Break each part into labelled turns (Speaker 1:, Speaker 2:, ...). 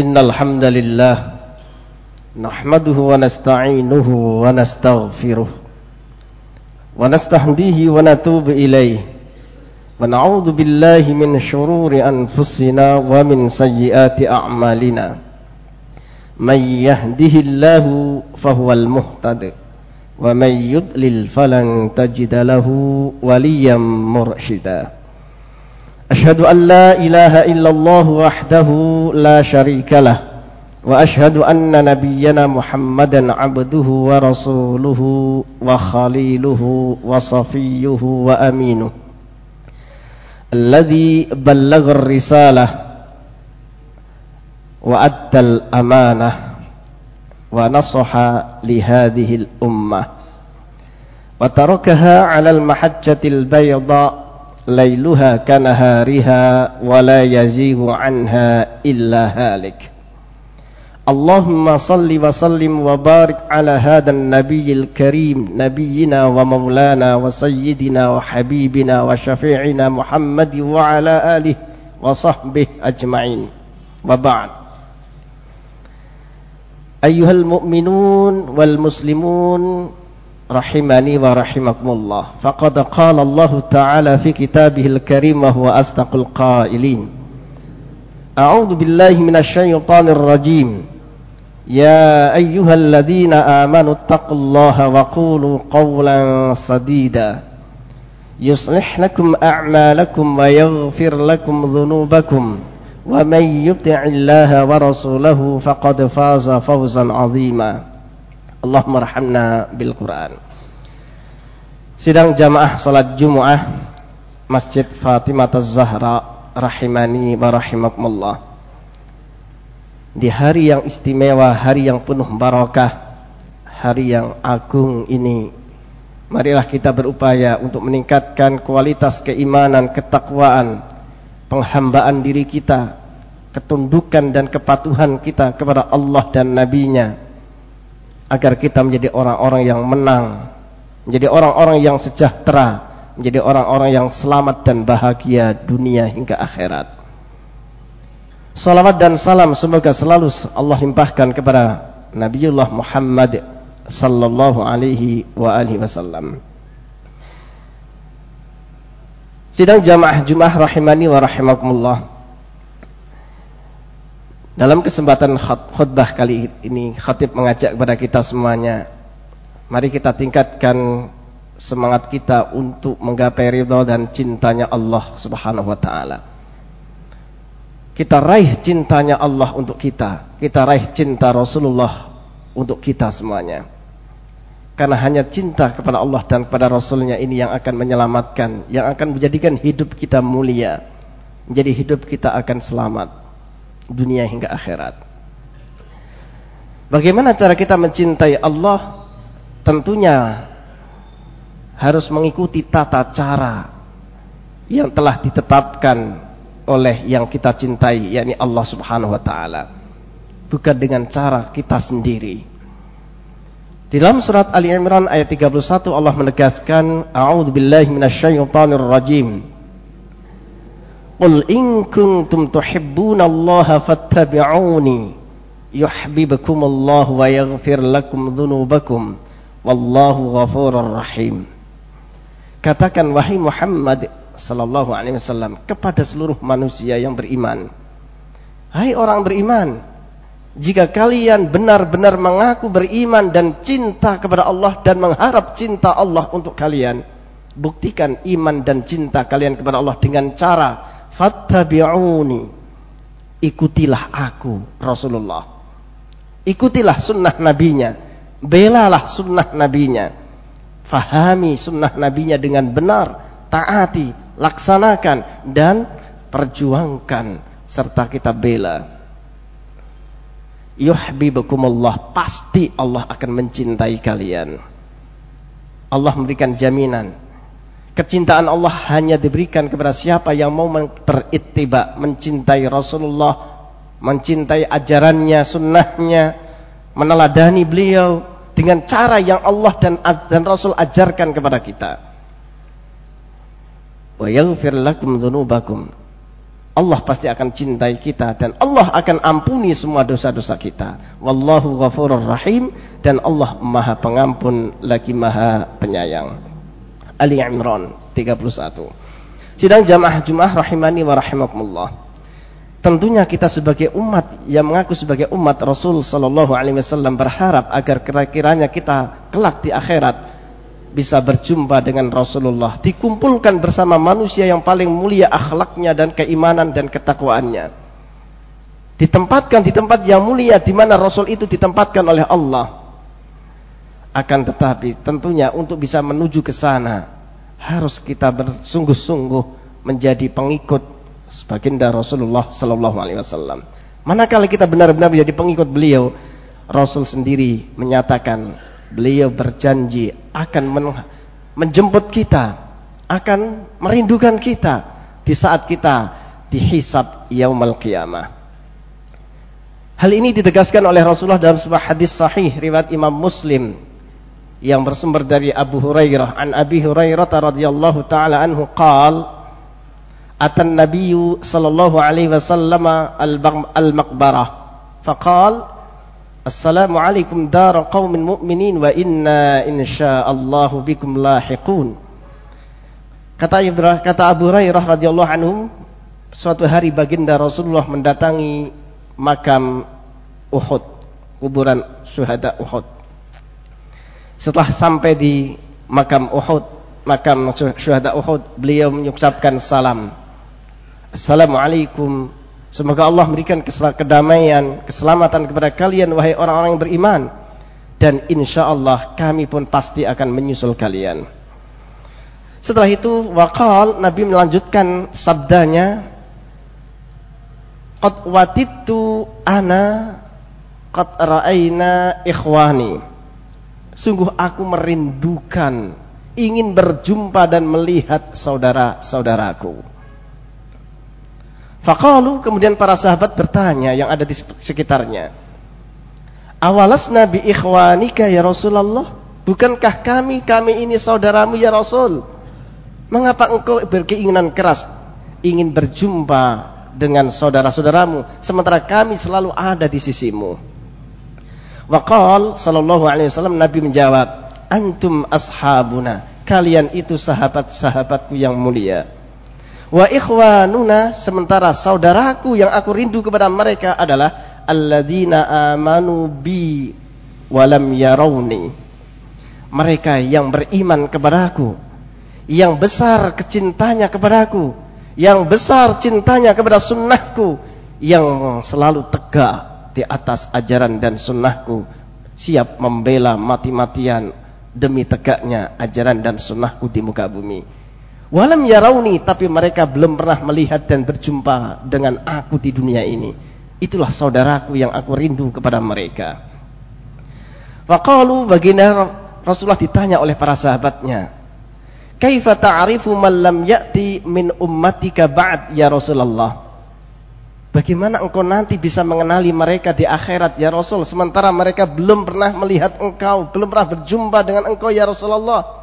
Speaker 1: إن الحمد لله نحمده ونستعينه ونستغفره ونستهديه ونتوب إليه ونعوذ بالله من شرور أنفسنا ومن سيئات أعمالنا من يهده الله فهو المهتد ومن يضلل فلن تجد له وليا مرشدا أشهد أن لا إله إلا الله وحده لا شريك له وأشهد أن نبينا محمدا عبده ورسوله وخليله وصفيه وأمينه الذي بلغ الرسالة وأدى الأمانة ونصح لهذه الأمة وتركها على المحجة البيضاء ليلها كنهارها ولا يزيغ عنها إلا هالك. اللهم صل وسلم وبارك على هذا النبي الكريم نبينا ومولانا وسيدنا وحبيبنا وشفيعنا محمد وعلى آله وصحبه أجمعين. وبعد. أيها المؤمنون والمسلمون rahimani wa rahimakumullah faqad qala Allah ta'ala fi kitabihil karim wa huwa astaqul qailin A'udzu billahi minasy syaithanir rajim ya يا amanu taqullaha wa qulu qawlan sadida yuslih lakum a'malakum wa yaghfir lakum dhunubakum wa ومن يطع wa rasulahu faqad faza fawzan 'azima Allahumma rahamna bil Quran. Sidang jamaah salat Jumat Masjid Fatimah Az-Zahra rahimani wa. Di hari yang istimewa, hari yang penuh barakah, hari yang agung ini, marilah kita berupaya untuk meningkatkan kualitas keimanan, ketakwaan, penghambaan diri kita, ketundukan dan kepatuhan kita kepada Allah dan Nabi-Nya agar kita menjadi orang-orang yang menang, menjadi orang-orang yang sejahtera, menjadi orang-orang yang selamat dan bahagia dunia hingga akhirat. Salawat dan salam semoga selalu Allah limpahkan kepada Nabiullah Muhammad sallallahu alaihi wa alihi wasallam. Sidang jamaah Jumat rahimani wa rahimakumullah. Dalam kesempatan khutbah kali ini khatib mengajak kepada kita semuanya Mari kita tingkatkan semangat kita untuk menggapai ridha dan cintanya Allah Subhanahu wa taala. Kita raih cintanya Allah untuk kita, kita raih cinta Rasulullah untuk kita semuanya. Karena hanya cinta kepada Allah dan kepada Rasulnya ini yang akan menyelamatkan, yang akan menjadikan hidup kita mulia. Menjadi hidup kita akan selamat dunia hingga akhirat. Bagaimana cara kita mencintai Allah? Tentunya harus mengikuti tata cara yang telah ditetapkan oleh yang kita cintai yakni Allah Subhanahu wa taala. Bukan dengan cara kita sendiri. Di dalam surat Ali Imran ayat 31 Allah menegaskan minasyaitonir rajim. Qul in kuntum tuhibbunallaha fattabi'uni yuhibbukumullahu wa yaghfir lakum dhunubakum wallahu ghafurur rahim. Katakan wahai Muhammad sallallahu alaihi wasallam kepada seluruh manusia yang beriman. Hai orang beriman, jika kalian benar-benar mengaku beriman dan cinta kepada Allah dan mengharap cinta Allah untuk kalian, buktikan iman dan cinta kalian kepada Allah dengan cara fattabi'uni. Ikutilah aku Rasulullah. Ikutilah sunnah nabinya. Belalah sunnah nabinya. Fahami sunnah nabinya dengan benar. Taati laksanakan dan perjuangkan serta kita bela. Yuhibbukumullah. Pasti Allah akan mencintai kalian. Allah memberikan jaminan Kecintaan Allah hanya diberikan kepada siapa yang mau berittiba, mencintai Rasulullah, mencintai ajarannya, sunnahnya, meneladani beliau dengan cara yang Allah dan dan Rasul ajarkan kepada kita. Wa yaghfir lakum dzunubakum Allah pasti akan cintai kita dan Allah akan ampuni semua dosa-dosa kita. Wallahu ghafurur rahim dan Allah Maha Pengampun lagi Maha Penyayang. Ali Imran 31. Sidang jamaah Jumat rahimani wa rahimakumullah. Tentunya kita sebagai umat yang mengaku sebagai umat Rasul sallallahu alaihi wasallam berharap agar kira-kiranya kita kelak di akhirat bisa berjumpa dengan Rasulullah, dikumpulkan bersama manusia yang paling mulia akhlaknya dan keimanan dan ketakwaannya. Ditempatkan di tempat yang mulia di mana Rasul itu ditempatkan oleh Allah. Akan tetapi tentunya untuk bisa menuju ke sana harus kita bersungguh-sungguh menjadi pengikut sebaginda Rasulullah sallallahu alaihi wasallam. Manakala kita benar-benar menjadi pengikut beliau, Rasul sendiri menyatakan beliau berjanji akan menjemput kita, akan merindukan kita di saat kita dihisab yaumul qiyamah. Hal ini ditegaskan oleh Rasulullah dalam sebuah hadis sahih riwayat Imam Muslim yang bersumber dari Abu Hurairah an Abi Hurairah radhiyallahu taala anhu qaal atan nabiyyu sallallahu alaihi wasallam al-maqbarah faqal Assalamualaikum dar qaumin mu'minin wa inna insyaallahu bikum lahiqun. Kata Ibrahim, kata Abu Hurairah radhiyallahu anhu, suatu hari baginda Rasulullah mendatangi makam Uhud, kuburan syuhada Uhud. Setelah sampai di makam Uhud, makam syuhada Uhud, beliau mengucapkan salam. Assalamualaikum Semoga Allah memberikan kedamaian, keselamatan kepada kalian wahai orang-orang yang beriman. Dan insya Allah kami pun pasti akan menyusul kalian. Setelah itu wakal Nabi melanjutkan sabdanya Qad watitu ana qad ra'aina ikhwani Sungguh aku merindukan ingin berjumpa dan melihat saudara-saudaraku Fakalu kemudian para sahabat bertanya yang ada di sekitarnya. Awalas Nabi ikhwanika ya Rasulullah? Bukankah kami kami ini saudaramu ya Rasul? Mengapa engkau berkeinginan keras ingin berjumpa dengan saudara-saudaramu sementara kami selalu ada di sisimu? Waqal sallallahu alaihi wasallam Nabi menjawab, "Antum ashabuna." Kalian itu sahabat-sahabatku yang mulia. Wa ikhwanuna sementara saudaraku yang aku rindu kepada mereka adalah alladzina amanu bi walam yarawni. Mereka yang beriman kepadaku, yang besar kecintanya kepadaku, yang besar cintanya kepada sunnahku, yang selalu tegak di atas ajaran dan sunnahku, siap membela mati-matian demi tegaknya ajaran dan sunnahku di muka bumi. Walam yarauni tapi mereka belum pernah melihat dan berjumpa dengan aku di dunia ini. Itulah saudaraku yang aku rindu kepada mereka. Faqalu baginda Rasulullah ditanya oleh para sahabatnya, "Kaifa ta'rifu man ya'ti min ummatika ba'd ya Rasulullah?" Bagaimana engkau nanti bisa mengenali mereka di akhirat ya Rasul? Sementara mereka belum pernah melihat engkau, belum pernah berjumpa dengan engkau ya Rasulullah?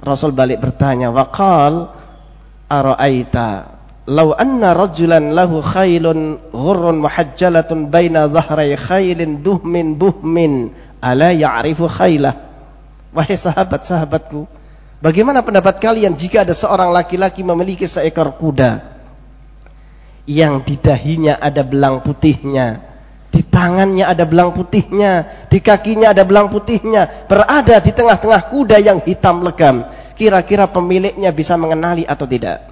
Speaker 1: Rasul balik bertanya, waqal ara'aita? Law anna rajulan lahu khailun ghurrun muhajjalatun baina dhahrai khailin duhmin buhmin ala ya'rifu khailah? Wahai sahabat-sahabatku bagaimana pendapat kalian jika ada seorang laki-laki memiliki seekor kuda yang di dahinya ada belang putihnya di tangannya ada belang putihnya, di kakinya ada belang putihnya, berada di tengah-tengah kuda yang hitam legam. Kira-kira pemiliknya bisa mengenali atau tidak?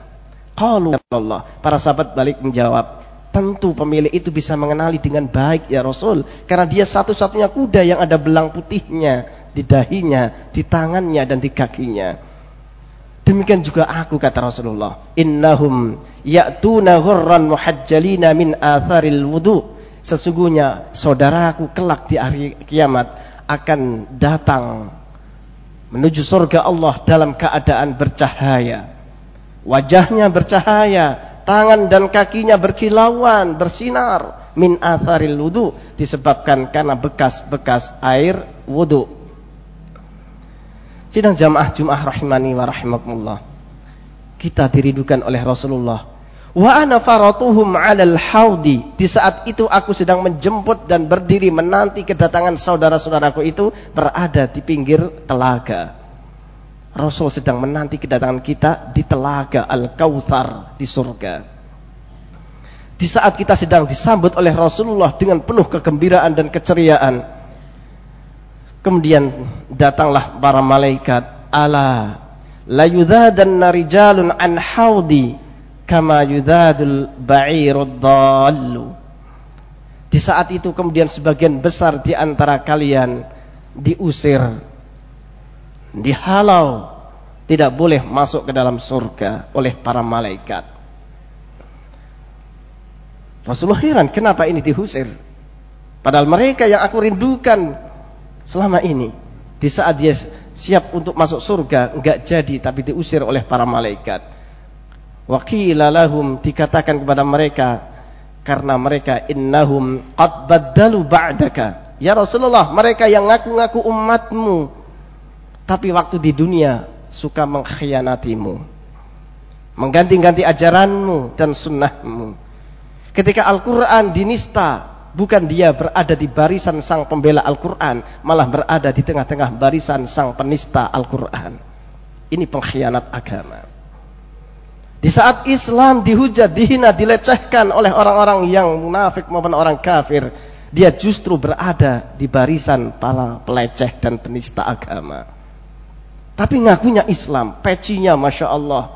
Speaker 1: Qalu Allah. Para sahabat balik menjawab, tentu pemilik itu bisa mengenali dengan baik ya Rasul, karena dia satu-satunya kuda yang ada belang putihnya di dahinya, di tangannya dan di kakinya. Demikian juga aku kata Rasulullah, innahum ya'tuna ghurran muhajjalina min atharil wudu' Sesungguhnya saudaraku kelak di hari kiamat akan datang menuju surga Allah dalam keadaan bercahaya. Wajahnya bercahaya, tangan dan kakinya berkilauan, bersinar min atharil wudu disebabkan karena bekas-bekas air wudu. Sidang jamaah Jumat rahimani wa rahimakumullah. Kita dirindukan oleh Rasulullah Wa ana faratuhum 'alal haudi. Di saat itu aku sedang menjemput dan berdiri menanti kedatangan saudara-saudaraku itu berada di pinggir telaga. Rasul sedang menanti kedatangan kita di telaga Al-Kautsar di surga. Di saat kita sedang disambut oleh Rasulullah dengan penuh kegembiraan dan keceriaan. Kemudian datanglah para malaikat. Ala la yudhadanna rijalun an haudi kama yudadul ba'irud. Di saat itu kemudian sebagian besar di antara kalian diusir, dihalau, tidak boleh masuk ke dalam surga oleh para malaikat. Rasulullah heran kenapa ini diusir. Padahal mereka yang aku rindukan selama ini di saat dia siap untuk masuk surga enggak jadi tapi diusir oleh para malaikat. Waqila lahum dikatakan kepada mereka karena mereka innahum qad baddalu ba'daka. Ya Rasulullah, mereka yang ngaku-ngaku umatmu tapi waktu di dunia suka mengkhianatimu. Mengganti-ganti ajaranmu dan sunnahmu. Ketika Al-Quran dinista, bukan dia berada di barisan sang pembela Al-Quran, malah berada di tengah-tengah barisan sang penista Al-Quran. Ini pengkhianat agama. Di saat Islam dihujat, dihina, dilecehkan oleh orang-orang yang munafik maupun orang kafir, dia justru berada di barisan para peleceh dan penista agama. Tapi ngakunya Islam, pecinya Masya Allah,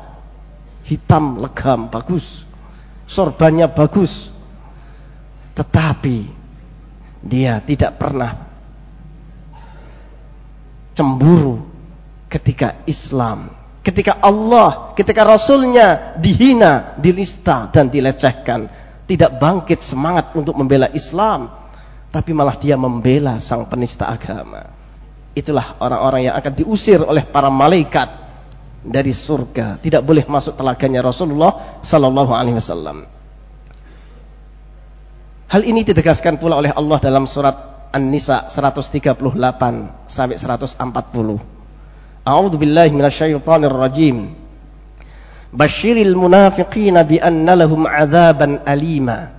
Speaker 1: hitam, legam, bagus. Sorbannya bagus. Tetapi dia tidak pernah cemburu ketika Islam ketika Allah, ketika Rasulnya dihina, dilista dan dilecehkan, tidak bangkit semangat untuk membela Islam, tapi malah dia membela sang penista agama. Itulah orang-orang yang akan diusir oleh para malaikat dari surga, tidak boleh masuk telaganya Rasulullah sallallahu alaihi wasallam. Hal ini ditegaskan pula oleh Allah dalam surat An-Nisa 138 sampai 140. A'udzu billahi minasyaitonir rajim. Basyiril munafiqina bi anna lahum 'adzaban alima.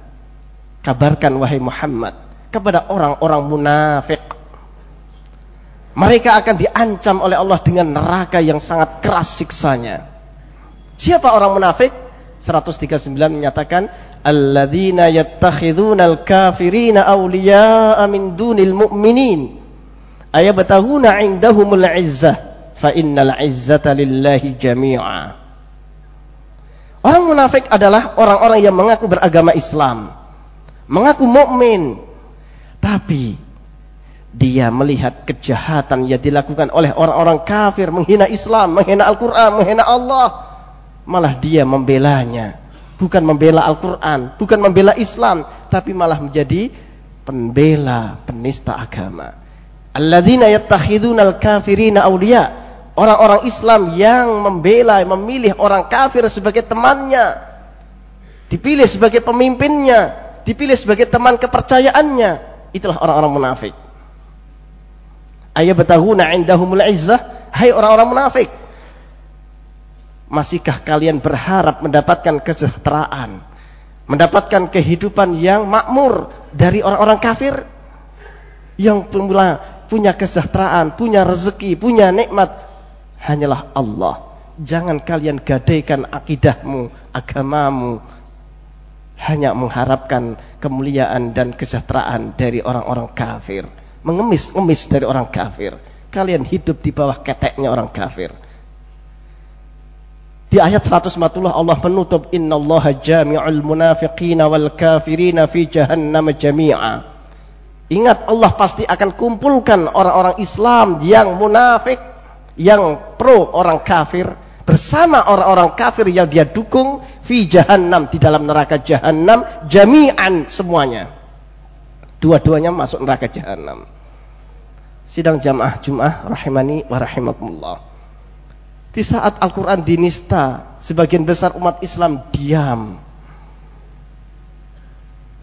Speaker 1: Kabarkan wahai Muhammad kepada orang-orang munafik. Mereka akan diancam oleh Allah dengan neraka yang sangat keras siksanya. Siapa orang munafik? 139 menyatakan alladzina yattakhiduna al-kafirina awliya'a min dunil mu'minin ayabtahuna 'indahumul 'izzah fa innal izzata lillahi jami'a. Orang munafik adalah orang-orang yang mengaku beragama Islam, mengaku mukmin, tapi dia melihat kejahatan yang dilakukan oleh orang-orang kafir, menghina Islam, menghina Al-Quran, menghina Allah, malah dia membelanya. Bukan membela Al-Quran, bukan membela Islam, tapi malah menjadi pembela penista agama. Alladzina yattakhiduna al-kafirina awliya orang-orang Islam yang membela, memilih orang kafir sebagai temannya, dipilih sebagai pemimpinnya, dipilih sebagai teman kepercayaannya, itulah orang-orang munafik. Ayabtahuna indahumul izzah, hai orang-orang munafik. Masihkah kalian berharap mendapatkan kesejahteraan, mendapatkan kehidupan yang makmur dari orang-orang kafir yang punya kesejahteraan, punya rezeki, punya nikmat, hanyalah Allah. Jangan kalian gadaikan akidahmu, agamamu hanya mengharapkan kemuliaan dan kesejahteraan dari orang-orang kafir. Mengemis-ngemis dari orang kafir. Kalian hidup di bawah keteknya orang kafir. Di ayat 140 Allah menutup innallaha jami'ul munafiqina wal kafirina fi jahannam jami'a. Ingat Allah pasti akan kumpulkan orang-orang Islam yang munafik yang pro orang kafir bersama orang-orang kafir yang dia dukung fi jahannam di dalam neraka jahannam jami'an semuanya. Dua-duanya masuk neraka jahannam. Sidang jamaah Jum'ah rahimani wa rahimakumullah. Di saat Al-Quran dinista, sebagian besar umat Islam diam.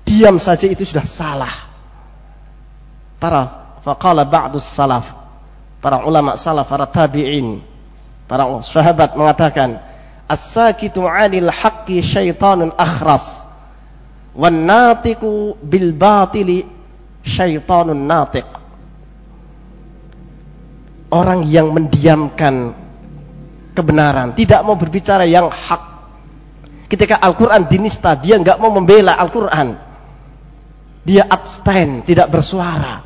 Speaker 1: Diam saja itu sudah salah. Para faqala ba'dus salaf para ulama salaf, para tabi'in, para sahabat mengatakan, as-sakitu 'anil haqqi syaitanun akhras wan natiqu bil batili syaitanun natiq orang yang mendiamkan kebenaran. Tidak mau berbicara yang hak. Ketika Al-Quran dinista dia nggak mau membela Al-Quran. Dia abstain tidak bersuara.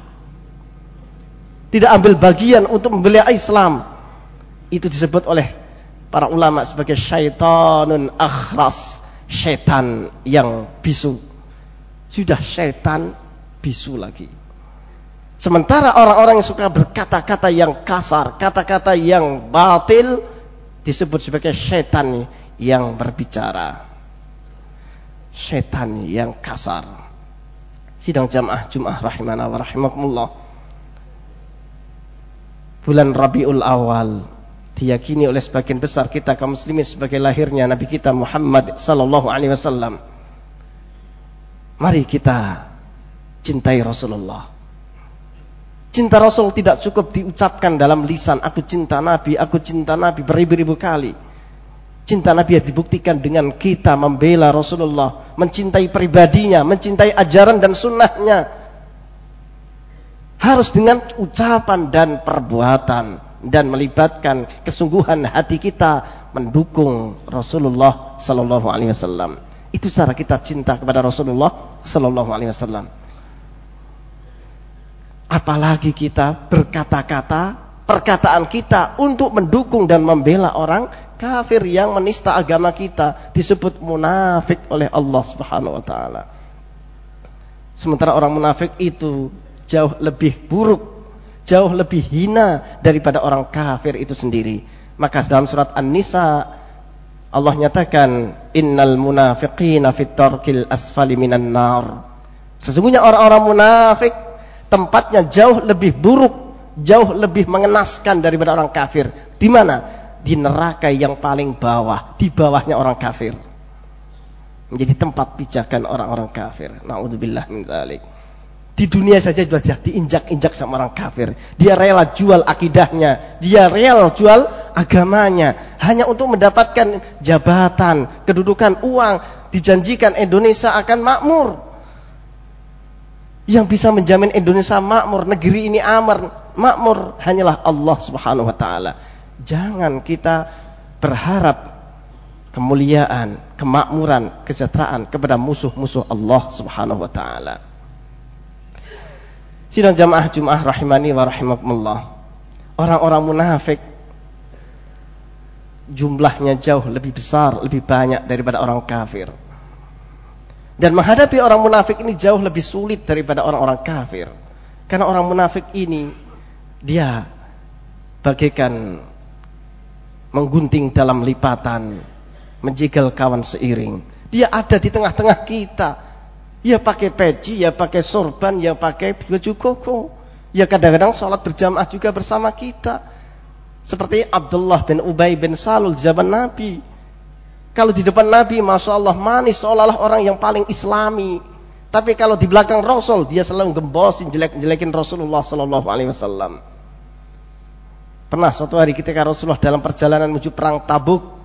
Speaker 1: Tidak ambil bagian untuk membela Islam. Itu disebut oleh para ulama sebagai syaitanun akhras, syaitan yang bisu. Sudah syaitan bisu lagi. Sementara orang-orang yang suka berkata-kata yang kasar, kata-kata yang batil disebut sebagai syaitan yang berbicara. Syaitan yang kasar. Sidang jamaah Jum'ah rahimana wa rahimakumullah. Bulan Rabiul Awal diyakini oleh sebagian besar kita kaum muslimin sebagai lahirnya Nabi kita Muhammad sallallahu alaihi wasallam. Mari kita cintai Rasulullah. Cinta Rasul tidak cukup diucapkan dalam lisan aku cinta Nabi, aku cinta Nabi beribu-ribu kali. Cinta Nabi dibuktikan dengan kita membela Rasulullah, mencintai pribadinya, mencintai ajaran dan sunnahnya. Harus dengan ucapan dan perbuatan dan melibatkan kesungguhan hati kita mendukung Rasulullah sallallahu alaihi wasallam. Itu cara kita cinta kepada Rasulullah sallallahu alaihi wasallam. Apalagi kita berkata-kata, perkataan kita untuk mendukung dan membela orang kafir yang menista agama kita disebut munafik oleh Allah Subhanahu wa taala. Sementara orang munafik itu jauh lebih buruk jauh lebih hina daripada orang kafir itu sendiri. Maka dalam surat An-Nisa Allah nyatakan innal munafiqina fit asfali minan nar. Sesungguhnya orang-orang munafik tempatnya jauh lebih buruk, jauh lebih mengenaskan daripada orang kafir. Di mana? Di neraka yang paling bawah, di bawahnya orang kafir. Menjadi tempat pijakan orang-orang kafir. Nauzubillah min dzalik. Di dunia saja sudah diinjak-injak sama orang kafir. Dia rela jual akidahnya. Dia rela jual agamanya. Hanya untuk mendapatkan jabatan, kedudukan, uang. Dijanjikan Indonesia akan makmur. Yang bisa menjamin Indonesia makmur, negeri ini amar, makmur hanyalah Allah Subhanahu wa taala. Jangan kita berharap kemuliaan, kemakmuran, kesejahteraan kepada musuh-musuh Allah Subhanahu wa taala. Sidang jamaah Jum'ah rahimani wa rahimakumullah. Orang-orang munafik jumlahnya jauh lebih besar, lebih banyak daripada orang kafir. Dan menghadapi orang munafik ini jauh lebih sulit daripada orang-orang kafir. Karena orang munafik ini dia bagaikan menggunting dalam lipatan, menjegal kawan seiring. Dia ada di tengah-tengah kita Ya pakai peci, ya pakai sorban, ya pakai baju koko. Ya kadang-kadang sholat berjamaah juga bersama kita. Seperti Abdullah bin Ubay bin Salul zaman Nabi. Kalau di depan Nabi, Masya Allah manis seolah-olah orang yang paling islami. Tapi kalau di belakang Rasul, dia selalu gembosin, jelek-jelekin Rasulullah Sallallahu Alaihi Wasallam. Pernah suatu hari ketika Rasulullah dalam perjalanan menuju perang Tabuk,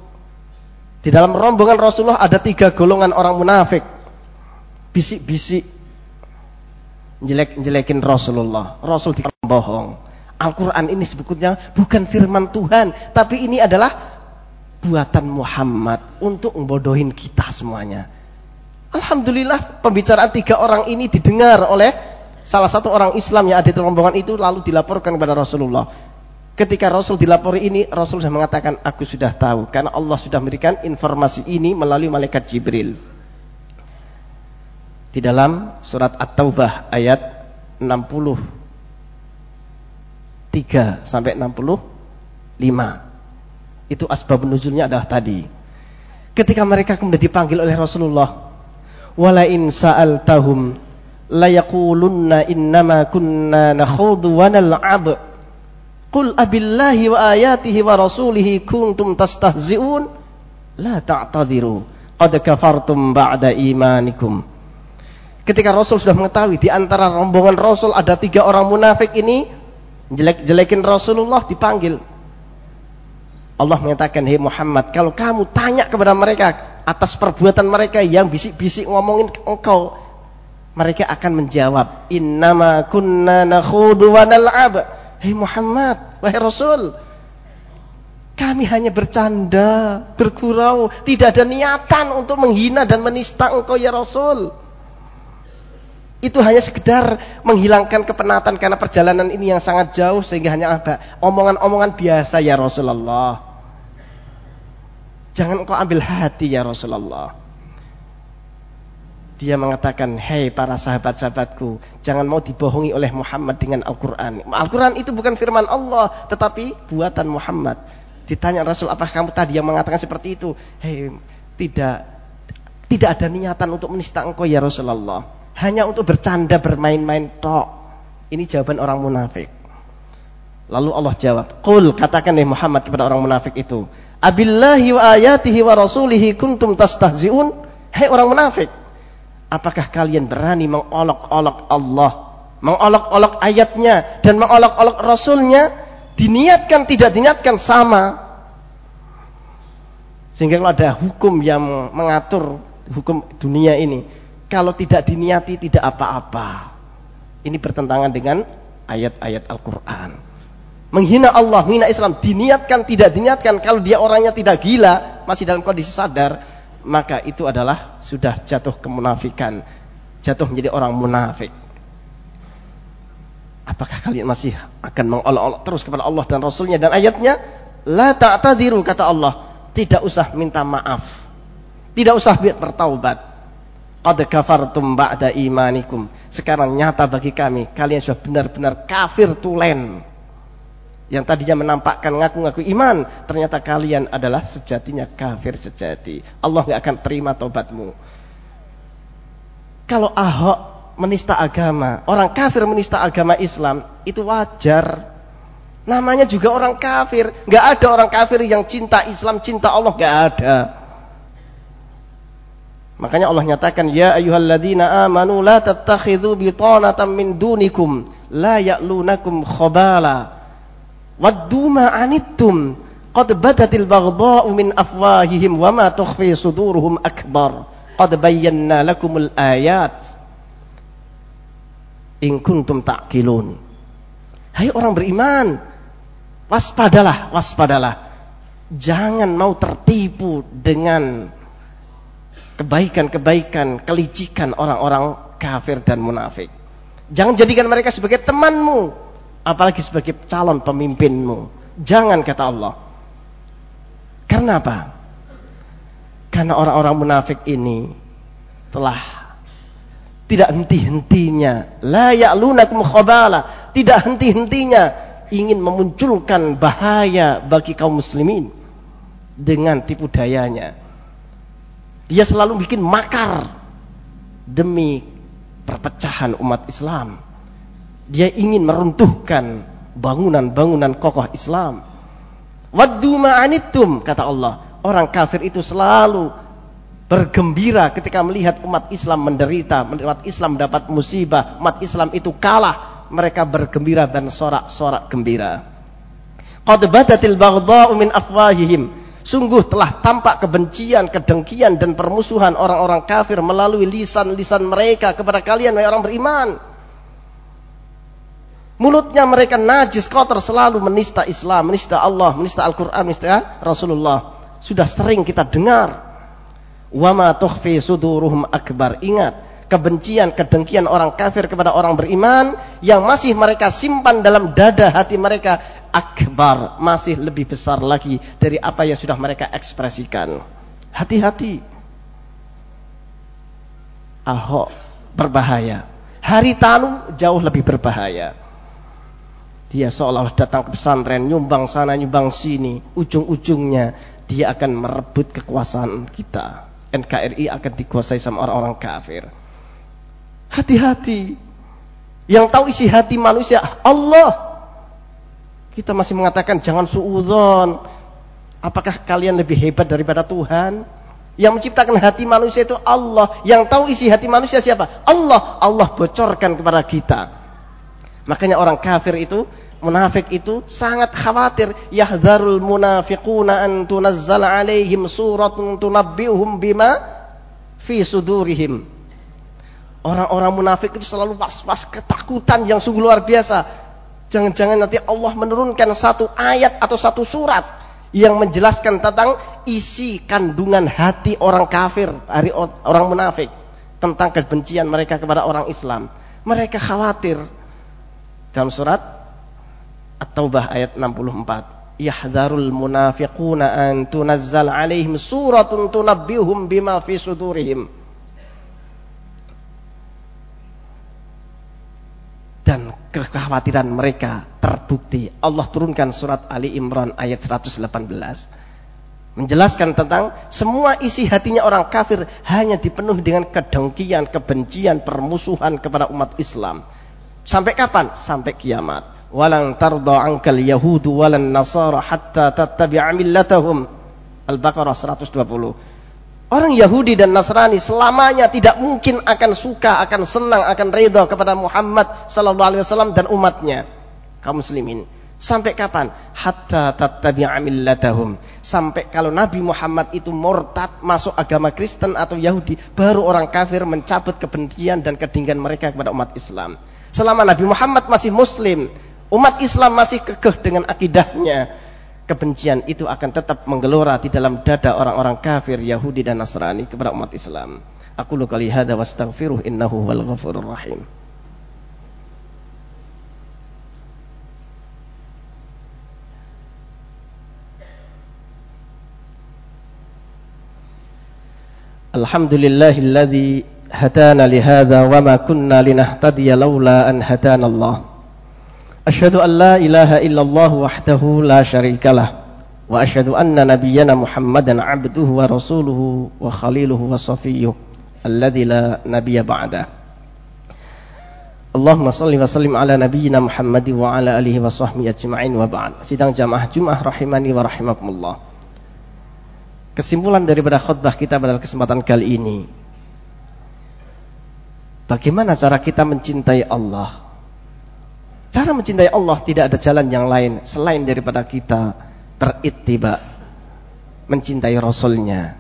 Speaker 1: di dalam rombongan Rasulullah ada tiga golongan orang munafik bisik-bisik jelek-jelekin Rasulullah. Rasul tidak bohong. Al-Quran ini sebetulnya bukan firman Tuhan, tapi ini adalah buatan Muhammad untuk membodohin kita semuanya. Alhamdulillah pembicaraan tiga orang ini didengar oleh salah satu orang Islam yang ada di rombongan itu lalu dilaporkan kepada Rasulullah. Ketika Rasul dilapori ini, Rasul sudah mengatakan, aku sudah tahu. Karena Allah sudah memberikan informasi ini melalui malaikat Jibril di dalam surat At-Taubah ayat 63 sampai 65. Itu asbab nuzulnya adalah tadi. Ketika mereka kemudian dipanggil oleh Rasulullah, "Wala in sa'altahum la yaqulunna innama kunna nakhudu wa nal'ab." Qul abillahi wa ayatihi wa rasulihi kuntum tastahzi'un la ta'tadiru qad kafartum ba'da imanikum Ketika Rasul sudah mengetahui di antara rombongan Rasul ada tiga orang munafik ini jelek-jelekin Rasulullah dipanggil. Allah menyatakan, "Hei Muhammad, kalau kamu tanya kepada mereka atas perbuatan mereka yang bisik-bisik ngomongin engkau, mereka akan menjawab, "Innama kunna nakhudu wa nal'ab." Hei Muhammad, wahai Rasul, kami hanya bercanda, bergurau, tidak ada niatan untuk menghina dan menista engkau ya Rasul. Itu hanya sekedar menghilangkan kepenatan karena perjalanan ini yang sangat jauh sehingga hanya apa? Omongan-omongan biasa ya Rasulullah. Jangan kau ambil hati ya Rasulullah. Dia mengatakan, hei para sahabat-sahabatku, jangan mau dibohongi oleh Muhammad dengan Al-Quran. Al-Quran itu bukan firman Allah, tetapi buatan Muhammad. Ditanya Rasul, apa kamu tadi yang mengatakan seperti itu? Hei, tidak, tidak ada niatan untuk menista engkau ya Rasulullah hanya untuk bercanda bermain-main tok. Ini jawaban orang munafik. Lalu Allah jawab, "Qul katakan nih Muhammad kepada orang munafik itu, abillahi wa ayatihi wa rasulihi kuntum tastahzi'un?" Hei orang munafik, apakah kalian berani mengolok-olok Allah, mengolok-olok ayatnya dan mengolok-olok rasulnya? Diniatkan tidak diniatkan sama. Sehingga kalau ada hukum yang mengatur hukum dunia ini, kalau tidak diniati tidak apa-apa. Ini bertentangan dengan ayat-ayat Al-Quran. Menghina Allah, menghina Islam, diniatkan, tidak diniatkan. Kalau dia orangnya tidak gila, masih dalam kondisi sadar, maka itu adalah sudah jatuh kemunafikan. Jatuh menjadi orang munafik. Apakah kalian masih akan mengolok-olok terus kepada Allah dan Rasulnya dan ayatnya? La ta'tadiru kata Allah. Tidak usah minta maaf. Tidak usah bertaubat Qad kafartum ba'da imanikum. Sekarang nyata bagi kami, kalian sudah benar-benar kafir tulen. Yang tadinya menampakkan ngaku-ngaku iman, ternyata kalian adalah sejatinya kafir sejati. Allah nggak akan terima tobatmu. Kalau Ahok menista agama, orang kafir menista agama Islam, itu wajar. Namanya juga orang kafir. Nggak ada orang kafir yang cinta Islam, cinta Allah, nggak ada. Makanya Allah nyatakan ya ayyuhalladzina amanu la tattakhidhu bitanatan min dunikum la ya'lunakum khabala waddu ma anittum qad badatil baghdha'u min afwahihim wa ma tukhfi suduruhum akbar qad bayyana lakumul ayat. In kuntum ta'qilun. Hai orang beriman waspadalah waspadalah. Jangan mau tertipu dengan kebaikan-kebaikan, kelicikan orang-orang kafir dan munafik. Jangan jadikan mereka sebagai temanmu, apalagi sebagai calon pemimpinmu. Jangan kata Allah. Karena apa? Karena orang-orang munafik ini telah tidak henti-hentinya la ya'lunakum khabala, tidak henti-hentinya ingin memunculkan bahaya bagi kaum muslimin dengan tipu dayanya dia selalu bikin makar demi perpecahan umat Islam. Dia ingin meruntuhkan bangunan-bangunan kokoh Islam. Waddu ma'anittum kata Allah. Orang kafir itu selalu bergembira ketika melihat umat Islam menderita, umat Islam mendapat musibah, umat Islam itu kalah, mereka bergembira dan sorak-sorak gembira. Qad badatil baghdha'u min afwahihim Sungguh telah tampak kebencian, kedengkian dan permusuhan orang-orang kafir melalui lisan-lisan mereka kepada kalian orang beriman. Mulutnya mereka najis, kotor selalu menista Islam, menista Allah, menista Al-Qur'an, menista Rasulullah. Sudah sering kita dengar. Wama tukhfi suduruhum akbar. Ingat, kebencian, kedengkian orang kafir kepada orang beriman yang masih mereka simpan dalam dada hati mereka akbar, masih lebih besar lagi dari apa yang sudah mereka ekspresikan. Hati-hati. Ahok berbahaya. Hari Tanu jauh lebih berbahaya. Dia seolah-olah datang ke pesantren, nyumbang sana, nyumbang sini. Ujung-ujungnya dia akan merebut kekuasaan kita. NKRI akan dikuasai sama orang-orang kafir. Hati-hati. Yang tahu isi hati manusia Allah kita masih mengatakan jangan suudzon. Apakah kalian lebih hebat daripada Tuhan? Yang menciptakan hati manusia itu Allah. Yang tahu isi hati manusia siapa? Allah. Allah bocorkan kepada kita. Makanya orang kafir itu munafik itu sangat khawatir yahdharul munafiquna an tunazzal alaihim suratun tunabbiuhum bima fi sudurihim orang-orang munafik itu selalu was-was ketakutan yang sungguh luar biasa jangan-jangan nanti Allah menurunkan satu ayat atau satu surat yang menjelaskan tentang isi kandungan hati orang kafir dari orang munafik tentang kebencian mereka kepada orang Islam mereka khawatir dalam surat At-Taubah ayat 64. Yahdharul munafiquna an tunazzal alaihim suratun tunabbihum bima fi sudurihim. Dan kekhawatiran mereka terbukti. Allah turunkan surat Ali Imran ayat 118 menjelaskan tentang semua isi hatinya orang kafir hanya dipenuhi dengan kedengkian, kebencian, permusuhan kepada umat Islam. Sampai kapan? Sampai kiamat walang tarda ankal yahudu walan nasara hatta tattabi'a millatahum Al-Baqarah 120 Orang Yahudi dan Nasrani selamanya tidak mungkin akan suka, akan senang, akan reda kepada Muhammad sallallahu alaihi wasallam dan umatnya kaum muslimin. Sampai kapan? Hatta tattabi'a millatahum. Sampai kalau Nabi Muhammad itu murtad masuk agama Kristen atau Yahudi, baru orang kafir mencabut kebencian dan kedinggian mereka kepada umat Islam. Selama Nabi Muhammad masih muslim, umat Islam masih kekeh dengan akidahnya, kebencian itu akan tetap menggelora di dalam dada orang-orang kafir Yahudi dan Nasrani kepada umat Islam. Aku lu kali hada wastaghfiruh innahu wal ghafurur rahim. Alhamdulillahilladzi hadana lihada wa ma kunna linahtadiya laula an hadana Allah. Asyhadu an la ilaha illallah wahdahu la syarikalah wa asyhadu anna nabiyyana Muhammadan abduhu wa rasuluhu wa khaliluhu wa safiyuh alladzi la nabiyya ba'da. Allahumma salli wa sallim ala nabiyyina Muhammad wa ala alihi wa sahbihi ajma'in wa ba'd. Sidang jamaah Jumat rahimani wa rahimakumullah. Kesimpulan daripada khutbah kita pada kesempatan kali ini Bagaimana cara kita mencintai Allah? Cara mencintai Allah tidak ada jalan yang lain selain daripada kita berittiba, mencintai Rasulnya,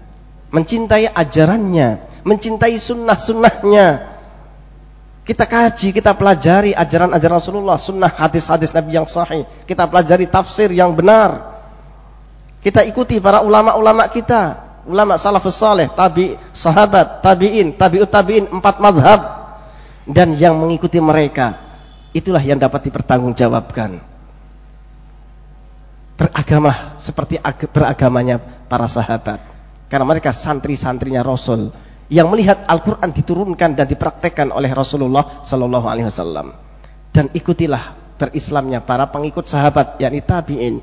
Speaker 1: mencintai ajarannya, mencintai sunnah-sunnahnya. Kita kaji, kita pelajari ajaran-ajaran Rasulullah, sunnah hadis-hadis Nabi yang sahih. Kita pelajari tafsir yang benar. Kita ikuti para ulama-ulama kita, ulama salafus saleh, tabi, sahabat, tabiin, tabiut tabiin, empat madhab dan yang mengikuti mereka itulah yang dapat dipertanggungjawabkan. Beragama seperti beragamanya para sahabat. Karena mereka santri-santrinya Rasul yang melihat Al-Qur'an diturunkan dan dipraktekkan oleh Rasulullah sallallahu alaihi wasallam. Dan ikutilah berislamnya para pengikut sahabat yakni tabi'in.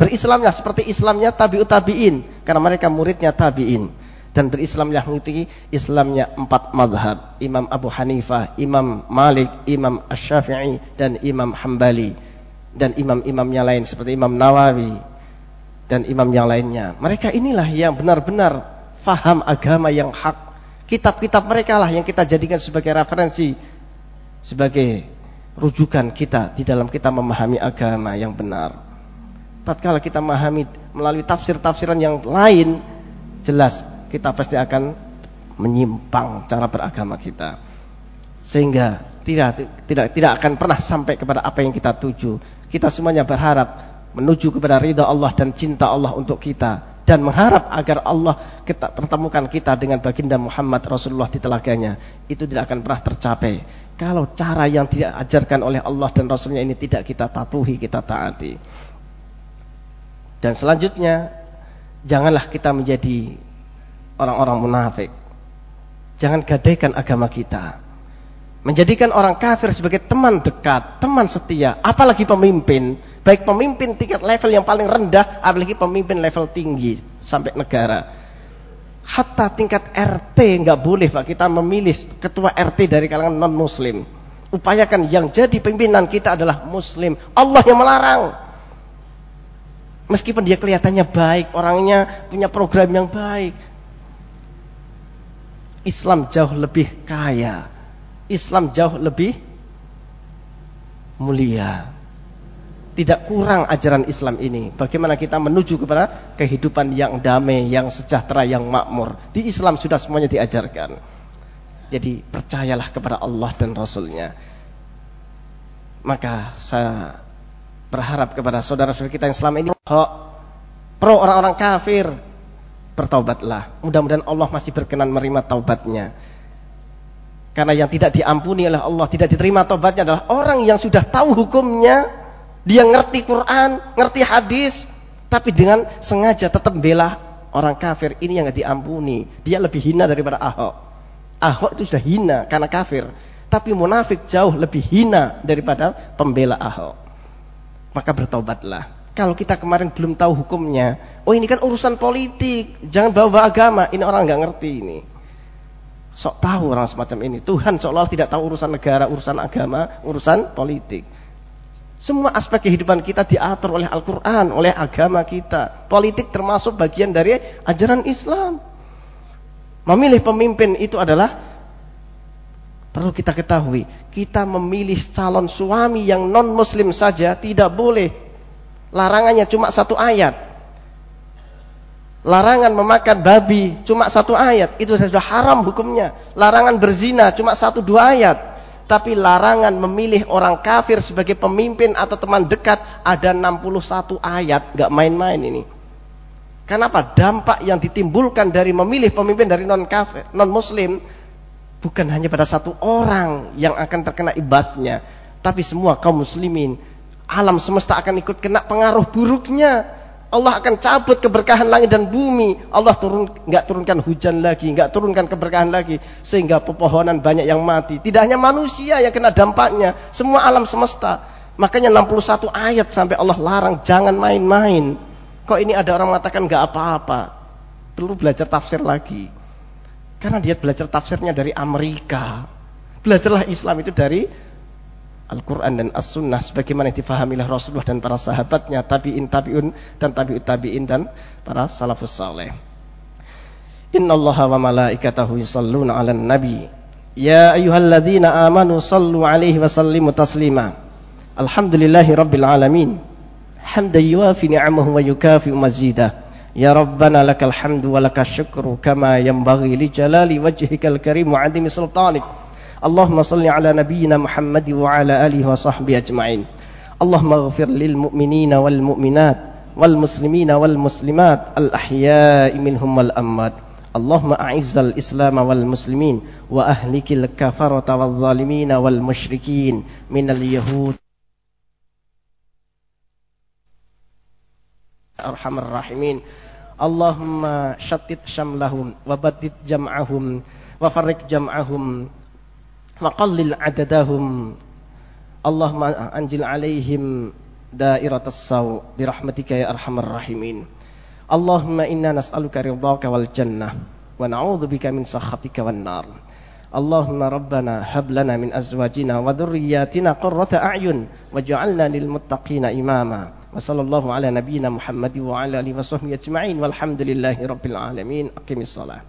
Speaker 1: Berislamnya seperti Islamnya tabi'ut tabi'in karena mereka muridnya tabi'in dan berislamlah mengikuti Islamnya empat madhab. Imam Abu Hanifah, Imam Malik, Imam Ash-Syafi'i dan Imam Hambali. Dan imam-imamnya lain seperti Imam Nawawi dan imam yang lainnya. Mereka inilah yang benar-benar faham agama yang hak. Kitab-kitab mereka lah yang kita jadikan sebagai referensi sebagai rujukan kita di dalam kita memahami agama yang benar. Tatkala kita memahami melalui tafsir-tafsiran yang lain jelas kita pasti akan menyimpang cara beragama kita. Sehingga tidak tidak tidak akan pernah sampai kepada apa yang kita tuju. Kita semuanya berharap menuju kepada ridha Allah dan cinta Allah untuk kita dan mengharap agar Allah kita pertemukan kita dengan baginda Muhammad Rasulullah di telaganya itu tidak akan pernah tercapai kalau cara yang diajarkan oleh Allah dan Rasulnya ini tidak kita patuhi kita taati dan selanjutnya janganlah kita menjadi orang-orang munafik. Jangan gadaikan agama kita. Menjadikan orang kafir sebagai teman dekat, teman setia, apalagi pemimpin, baik pemimpin tingkat level yang paling rendah, apalagi pemimpin level tinggi sampai negara. Hatta tingkat RT nggak boleh Pak kita memilih ketua RT dari kalangan non muslim. Upayakan yang jadi pimpinan kita adalah muslim. Allah yang melarang. Meskipun dia kelihatannya baik, orangnya punya program yang baik, Islam jauh lebih kaya. Islam jauh lebih mulia. tidak kurang ajaran Islam ini. Bagaimana kita menuju kepada kehidupan yang damai, yang sejahtera, yang makmur. Di Islam sudah semuanya diajarkan. Jadi percayalah kepada Allah dan Rasulnya. Maka saya berharap kepada saudara-saudara kita yang selama ini pro orang-orang kafir bertaubatlah. Mudah-mudahan Allah masih berkenan menerima taubatnya. Karena yang tidak diampuni oleh Allah, tidak diterima taubatnya adalah orang yang sudah tahu hukumnya, dia ngerti Quran, ngerti hadis, tapi dengan sengaja tetap bela orang kafir. Ini yang nggak diampuni. Dia lebih hina daripada Ahok. Ahok itu sudah hina karena kafir. Tapi munafik jauh lebih hina daripada pembela Ahok. Maka bertobatlah. Kalau kita kemarin belum tahu hukumnya, oh ini kan urusan politik, jangan bawa-bawa agama. Ini orang nggak ngerti ini. Sok tahu orang semacam ini. Tuhan seolah tidak tahu urusan negara, urusan agama, urusan politik. Semua aspek kehidupan kita diatur oleh Al-Quran, oleh agama kita. Politik termasuk bagian dari ajaran Islam. Memilih pemimpin itu adalah perlu kita ketahui. Kita memilih calon suami yang non-muslim saja tidak boleh. Larangannya cuma satu ayat. Larangan memakan babi cuma satu ayat. Itu sudah haram hukumnya. Larangan berzina cuma satu dua ayat tapi larangan memilih orang kafir sebagai pemimpin atau teman dekat ada 61 ayat, nggak main-main ini. Kenapa? Dampak yang ditimbulkan dari memilih pemimpin dari non kafir, non muslim bukan hanya pada satu orang yang akan terkena ibasnya, tapi semua kaum muslimin. Alam semesta akan ikut kena pengaruh buruknya Allah akan cabut keberkahan langit dan bumi. Allah turun nggak turunkan hujan lagi, nggak turunkan keberkahan lagi sehingga pepohonan banyak yang mati. Tidak hanya manusia yang kena dampaknya, semua alam semesta. Makanya 61 ayat sampai Allah larang jangan main-main. Kok ini ada orang mengatakan nggak apa-apa. Perlu belajar tafsir lagi. Karena dia belajar tafsirnya dari Amerika. Belajarlah Islam itu dari Al-Quran dan As-Sunnah sebagaimana difahami oleh Rasulullah dan para sahabatnya, tabi'in, tabi'un, dan tabi'ut tabi'in dan para salafus saleh. Inna Allah wa malaikatahu yusalluna ala nabi. Ya ayuhalladzina amanu sallu alaihi wa sallimu taslima. Alhamdulillahi rabbil alamin. Hamdan yuafi ni'amahu wa yukafi mazidah. Ya Rabbana lakal hamdu wa lakal syukru kama yanbaghi li jalali wajhikal karim wa adimi sultanik. اللهم صل على نبينا محمد وعلى آله وصحبه أجمعين. اللهم اغفر للمؤمنين والمؤمنات والمسلمين والمسلمات الأحياء منهم والأموات. اللهم أعز الإسلام والمسلمين وأهلك الكفرة والظالمين والمشركين من اليهود. أرحم الراحمين. اللهم شتت شملهم وبدد جمعهم وفرق جمعهم faqallil adadahum. Allahumma anjil alaihim dairatas saw birahmatika ya arhamar rahimin. Allahumma inna nas'aluka ridhaka wal jannah wa na'udzubika min sakhatika wal nar. Allahumma rabbana hab lana min azwajina wa dhurriyyatina qurrata a'yun waj'alna lil muttaqina imama. Wa sallallahu ala nabiyyina Muhammadin wa ala alihi wa sahbihi ajma'in. Walhamdulillahi rabbil alamin. Aqimis salat